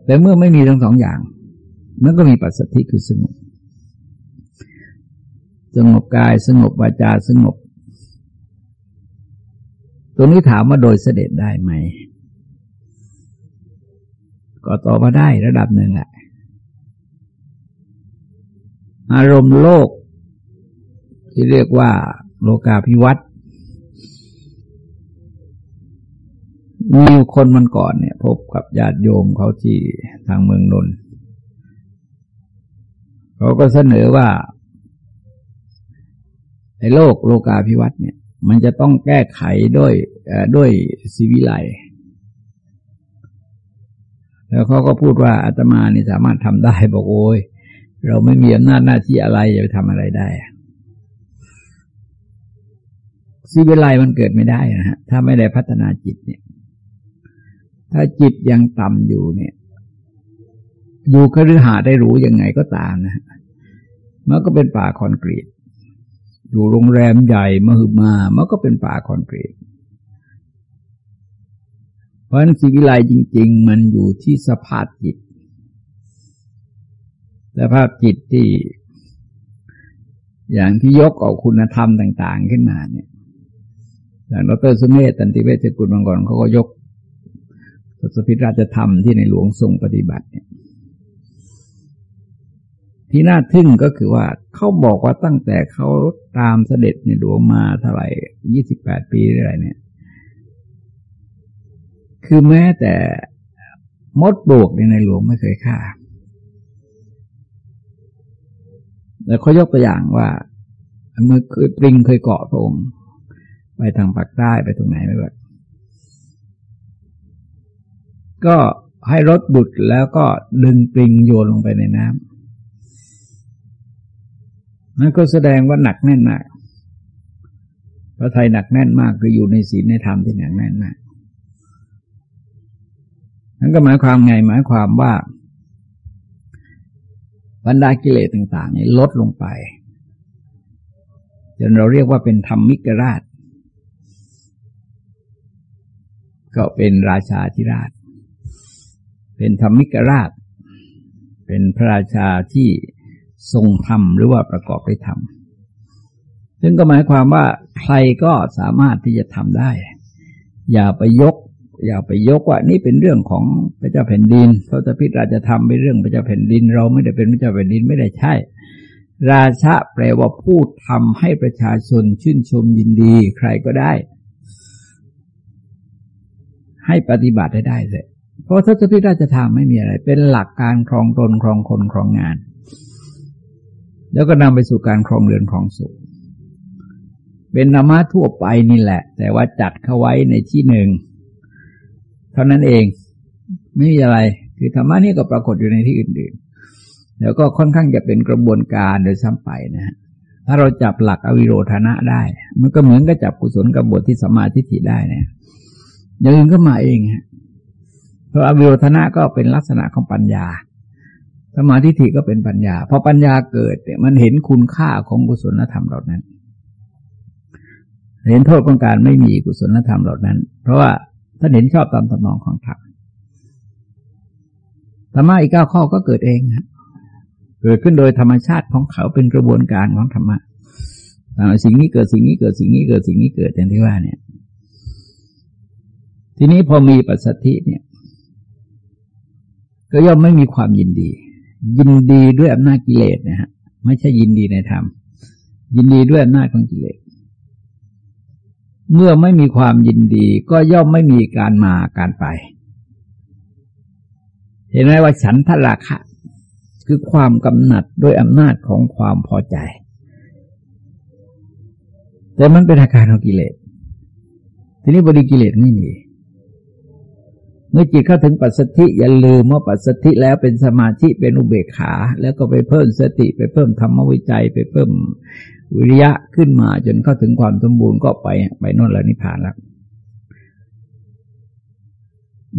แต่เมื่อไม่มีทั้งสองอย่าง มันก็มีปัสสติคือสงบ สงบกายสงบวาจาสงบ ตรงนี้ถามว่าโดยเสด็จได้ไหม ก็ตอบมาได้ระดับหนึ่งแหละ อารมณ์โลกที่เรียกว่าโลกาภิวัตน์ มีคนมันก่อนเนี่ย พบกับญาติโยมเขาที่ทางเมืองนนท์เขาก็เสนอว่าในโลกโลกาภิวัตน์เนี่ย มันจะต้องแก้ไขด้วยด้วยสีวิไลแล้วเขาก็พูดว่าอาตมานี่สามารถทำได้บอกโอ้ยเราไม่มีอำนาจหน้าที่อะไรจะไปทำอะไรได้สิเวลมันเกิดไม่ได้นะฮะถ้าไม่ได้พัฒนาจิตเนี่ย ถ้าจิตยังต่ำอยู่เนี่ย อยู่คฤหาได้รู้ยังไงก็ตามนะมันก็เป็นป่าคอนกรีต อยู่โรงแรมใหญ่มหึมา มันก็เป็นป่าคอนกรีต เพราะฉะนั้นสิวิไลจริง ๆ มันอยู่ที่สภาพจิต สภาพจิตที่ อย่างที่ยกเอาคุณธรรมต่าง ๆ ขึ้นมาเนี่ยอย่างดรสุเมธตันติเวชกุลบางก่อนเขาก็ยก สพิราชธรรมที่ในหลวงทรงปฏิบัติเนี่ยที่น่าทึ่งก็คือว่าเขาบอกว่าตั้งแต่เขาตามเสด็จในหลวงมาเท่าไหร่ยี่สิบแปดปีอะไรเนี่ย คือแม้แต่มดปลวกในในหลวงไม่เคยฆ่าแล้วเขายกตัวอย่างว่าเมื่อคือปริงเคยเกาะพระองค์ไปทางปากใต้ไปตรงไหนไม่รู้ ก็ให้รถบุดแล้วก็ดึงปริงโยนลงไปในน้ำนั่นก็แสดงว่าหนักแน่นมากพระไทยหนักแน่นมากคืออยู่ในศีลในธรรมที่หนักแน่นมากนั่นก็หมายความไงหมายความว่าบรรดากิเลสต่างๆนี่ลดลงไปจนเราเรียกว่าเป็นธรรมมิกราช ก็เป็นราชาธิราช เป็นธรรมิกราช เป็นพระราชาที่ทรงธรรมหรือว่าประกอบด้วยธรรมซึ่งก็หมายความว่าใครก็สามารถที่จะทำได้ อย่าไปยก อย่าไปยกว่านี่เป็นเรื่องของพระเจ้าแผ่นดินเขาจะพิจารณาทำเป็นเรื่องพระเจ้าแผ่นดิน เราไม่ได้เป็นพระเจ้าแผ่นดินไม่ได้ใช่ราชะแปลว่าพูดทำให้ประชาชนชื่นชมยินดี ใครก็ได้ ให้ปฏิบัติได้ได้เลย เพราะทศพิราชธรรมไม่มีอะไร เป็นหลักการครองตนครองคนครองงาน แล้วก็นำไปสู่การครองเรือนครองสุขเป็นธรรมะทั่วไปนี่แหละ แต่ว่าจัดเข้าไว้ในที่หนึ่งเท่านั้นเองไม่มีอะไร คือธรรมะนี่ก็ปรากฏอยู่ในที่อื่นๆ แล้วก็ค่อนข้างจะเป็นกระบวนการโดยซ้ำไปนะฮะถ้าเราจับหลักอวิโรธนะได้ มันก็เหมือนกับจับกุศลกับบทที่สมาธิิได้เนี่ยอย่างอื่นก็มาเองฮะ พราะอวิโรธนะก็เป็นลักษณะของปัญญา สมาธิิก็เป็นปัญญา พอปัญญาเกิดเนี่ยมันเห็นคุณค่าของกุศลธรรมเหล่านั้น เห็นโทษของการไม่มีกุศลธรรมเหล่านั้น เพราะว่าท่านเห็นชอบตามตำนองของธรรมธรรมะอีกเก้าข้อก็เกิดเองครับเกิดขึ้นโดยธรรมชาติของเขาเป็นกระบวนการของธรรมะสิ่งนี้เกิดสิ่งนี้เกิดสิ่งนี้เกิดสิ่งนี้เกิดอย่างที่ว่าเนี่ย ทีนี้พอมีปัสสธิเนี่ย ก็ย่อมไม่มีความยินดี ยินดีด้วยอำนาจกิเลสนะฮะไม่ใช่ยินดีในธรรม ยินดีด้วยอำนาจของกิเลสเมื่อไม่มีความยินดีก็ย่อมไม่มีการมาการไป เห็นไหมว่าฉันทราคะ คือความกำหนัดด้วยอำนาจของความพอใจ แต่มันเป็นอาการของกิเลสทีนี้บริกิเลสไม่มี มื่อจิตเข้าถึงปัสสติอย่าลืมว่าปัสสติแล้วเป็นสมาธิเป็นอุเบกขา แล้วก็ไปเพิ่มสติไปเพิ่มธรรมวิจัย ไปเพิ่มวิริยะขึ้นมา จนเข้าถึงความสมบูรณ์ก็ไปไปโน่นแล้วนิพพานแล้ว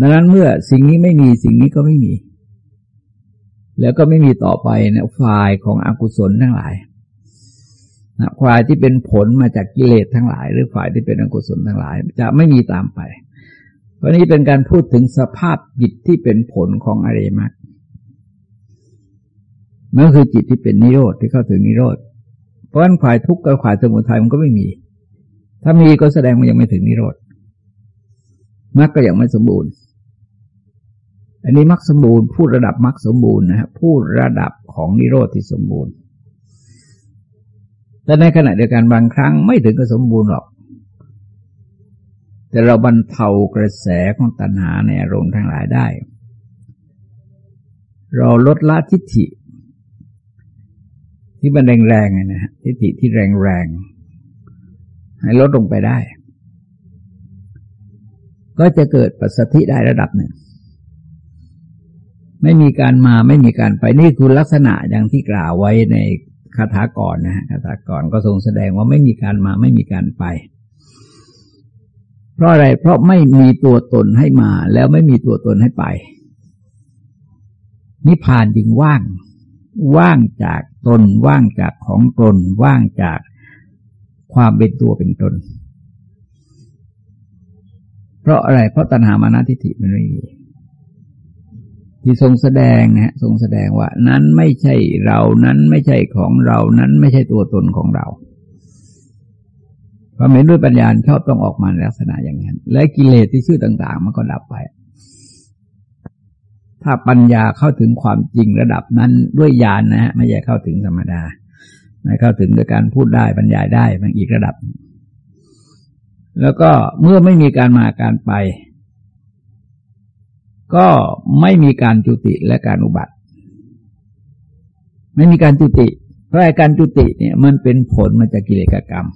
ดังนั้นเมื่อสิ่งนี้ไม่มีสิ่งนี้ก็ไม่มี แล้วก็ไม่มีต่อไปนะฝ่ายของอกุศลทั้งหลายนะฝ่ายที่เป็นผลมาจากกิเลสทั้งหลาย หรือฝ่ายที่เป็นอกุศลทั้งหลาย จะไม่มีตามไป เพราะนี้เป็นการพูดถึงสภาพจิตที่เป็นผลของอริยมรรคมันก็คือจิตที่เป็นนิโรธที่เข้าถึงนิโรธ เพราะฉะนั้นฝ่ายทุกข์กับฝ่ายสมุทัยมันก็ไม่มี ถ้ามีก็แสดงมันยังไม่ถึงนิโรธมรรคก็ยังไม่สมบูรณ์ อันนี้มรรคสมบูรณ์พูดระดับมรรคสมบูรณ์นะฮะพูดระดับของนิโรธที่สมบูรณ์แต่ในขณะเดียวกันบางครั้งไม่ถึงกับสมบูรณ์หรอก แต่เราบรรเทากระแสของตัณหาในอารมณ์ทั้งหลายได้ เราลดละทิฏฐิ ที่มันแรงๆนะฮะทิฏฐิที่แรงๆให้ลดลงไปได้ ก็จะเกิดปัสสธิได้ระดับหนึ่งไม่มีการมาไม่มีการไปนี่คือลักษณะอย่างที่กล่าวไว้ในคาถาก่อนนะฮะคาถาก่อนก็ทรงแสดงว่าไม่มีการมาไม่มีการไป เพราะอะไร เพราะไม่มีตัวตนให้มา แล้วไม่มีตัวตนให้ไป นิพพานจึงว่าง ว่างจากตน ว่างจากของตน ว่างจากความเป็นตัวเป็นตน เพราะอะไร เพราะตัณหามานาทิฏฐิมันไม่มีที่ทรงแสดงนะฮะทรงแสดงว่า นั้นไม่ใช่เรานั้นไม่ใช่ของเรานั้นไม่ใช่ตัวตนของเรา ความเห็นด้วยปัญญาชอบต้องออกมาในลักษณะอย่างนั้น และกิเลสที่ชื่อต่าง ๆ มันก็ดับไป ถ้าปัญญาเข้าถึงความจริงระดับนั้นด้วยญาณนนะฮะไม่ใช่เข้าถึงธรรมดาไม่เข้าถึงโดยการพูดได้บรรยายได้มันอีกระดับ แล้วก็เมื่อไม่มีการมาการไป ก็ไม่มีการจุติและการอุบัติ ไม่มีการจุติ เพราะการจุติเนี่ยมันเป็นผลมาจากกิเลสกรรม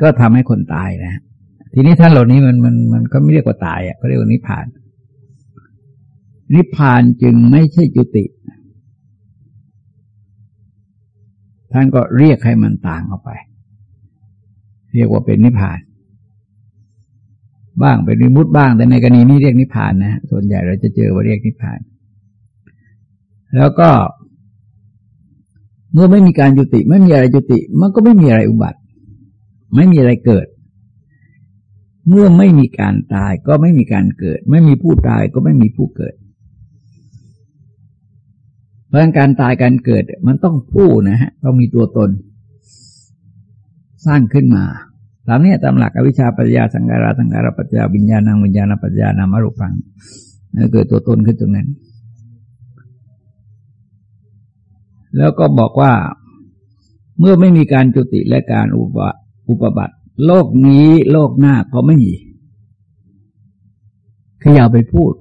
ก็ทำให้คนตายนะ ทีนี้ท่านเหล่านี้มันมันมันก็ไม่เรียกว่าตายอะเขาเรียกว่านิพพาน นิพพานจึงไม่ใช่จุติ ท่านก็เรียกให้มันต่างออกไป เรียกว่าเป็นนิพพาน บ้างเป็นวิมุตบ้าง แต่ในกรณีนี้เรียกนิพพานนะส่วนใหญ่เราจะเจอว่าเรียกนิพพาน แล้วก็เมื่อไม่มีการจุติ ไม่มีอะไรจุติ มันก็ไม่มีอะไรอุบัติ ไม่มีอะไรเกิด เมื่อไม่มีการตายก็ไม่มีการเกิด ไม่มีผู้ตายก็ไม่มีผู้เกิด เพราะการตายการเกิดมันต้องผู้นะฮะต้องมีตัวตน สร้างขึ้นมาตามนี้ตามหลักอวิชชาปัญญาสังการาสังการปัญญาวิญญาณังวิญญาณปัญญานามรูปังเกิดตัวตนขึ้นตรงนั้น แล้วก็บอกว่าเมื่อไม่มีการจุติและการอุป อุปบัติ โลกนี้โลกหน้าก็ไม่มีคืออย่าไปพูด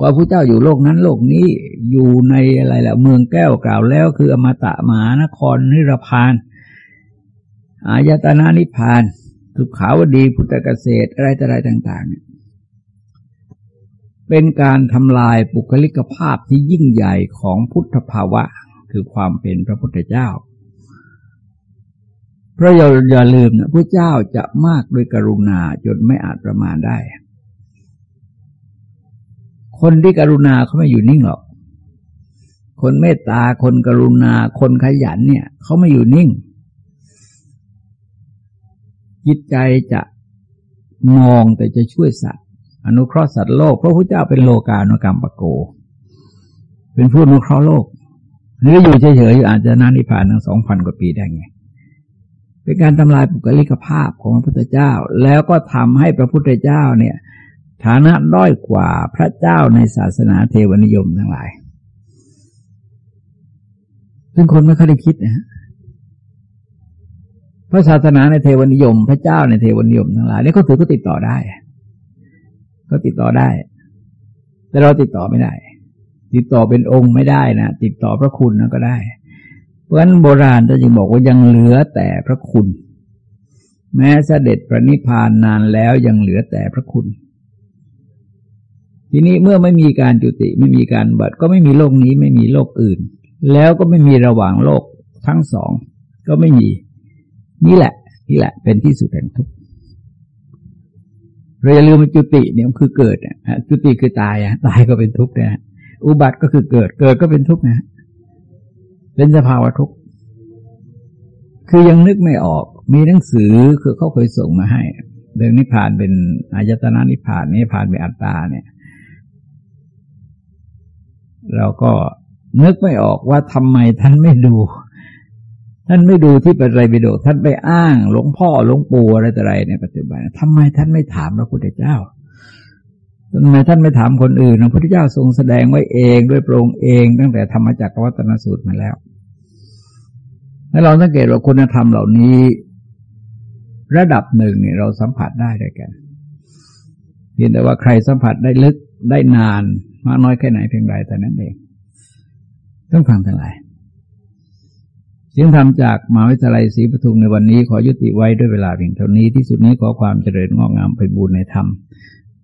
ว่าพระเจ้าอยู่โลกนั้นโลกนี้อยู่ในอะไรแหละเมืองแก้วกล่าวแล้ว คืออมตะมหานครนิรพานอายตนานิพานสุขาวดีพุทธเกษตรอะไรต่อะไรต่างๆเป็นการทำลายปุคลิกภาพที่ยิ่งใหญ่ของพุทธภาวะ คือความเป็นพระพุทธเจ้า เพราะอย่าอย่าลืมนะพระเจ้าจะมากด้วยกรุณาจนไม่อาจประมาณได้ คนที่กรุณาเขาไม่อยู่นิ่งหรอกคนเมตตาคนกรุณา คนขยันเนี่ยเขาไม่อยู่นิ่ง จิตใจจะมองแต่จะช่วยสัตว์ อนุเคราะห์สัตว์โลกเพราะพระเจ้าเป็นโลกานุกรรมปโก เป็นผู้อนุเคราะห์โลกหรืออยู่เฉยๆอยู่อาจจะนานิพานทั้งสองพันกว่าปีได้ไง เป็นการทำลายปุกลิกภาพของพระพุทธเจ้า แล้วก็ทำให้พระพุทธเจ้าเนี่ย ฐานะด้อยกว่าพระเจ้าในศาสนาเทวนิยมทั้งหลาย ซึ่งคนไม่ค่อยได้คิดนะพระศาสนาในเทวนิยม พระเจ้าในเทวนิยมทั้งหลายนี่เขาถือก็ติดต่อได้ ก็ติดต่อได้ แต่เราติดต่อไม่ได้ ติดต่อเป็นองค์ไม่ได้นะติดต่อพระคุณนะก็ได้ เพราะฉะนั้นโบราณจะจึงบอกว่ายังเหลือแต่พระคุณ แม้เสด็จพระนิพพานนานแล้วยังเหลือแต่พระคุณ ทีนี้เมื่อไม่มีการจุติไม่มีการบัตก็ไม่มีโลกนี้ไม่มีโลกอื่น แล้วก็ไม่มีระหว่างโลกทั้งสอง ก็ไม่มี นี่แหละนี่แหละ เป็นที่สุดแห่งทุกข์เราอย่าลืมว่าจุติเนี่ยคือเกิดอะจุติคือตายอะตายก็เป็นทุกข์นะอุบัติก็คือเกิดเกิดก็เป็นทุกข์นะ เป็นสภาวะทุกข์คือยังนึกไม่ออก มีหนังสือคือเขาเคยส่งมาให้ เรื่องนิพพานเป็นอายตนะนิพพานนิพพานเป็นอัตตาเนี่ย เราก็นึกไม่ออกว่าทำไมท่านไม่ดู ท่านไม่ดูที่ปไรไปโดท่านไปอ้าง หลวงพ่อหลวงปู่อะไรต่ออะไรในปัจจุบันทำไมท่านไม่ถามพระพุทธเจ้า ทำไมท่านไม่ถามคนอื่นพระพุทธเจ้าทรงแสดงไว้เองด้วยโปรงเองตั้งแต่ธรรมจักรวัตนสูตรมาแล้วให้เราสังเกตว่าคุณธรรมเหล่านี้ ระดับหนึ่งเนี่ยเราสัมผัสได้ด้วยกันเพียงแต่ว่าใครสัมผัสได้ลึกได้นานมากน้อยแค่ไหนเพียงไรแต่นั้นเองต้องฟังทั้งหลายเสียงธรรมจากมหาวิทยาลัยศรีปทุมในวันนี้ขอยุติไว้ด้วยเวลาเพียงเท่านี้ที่สุดนี้ขอความเจริญงอกงามไปบูรณนธรรม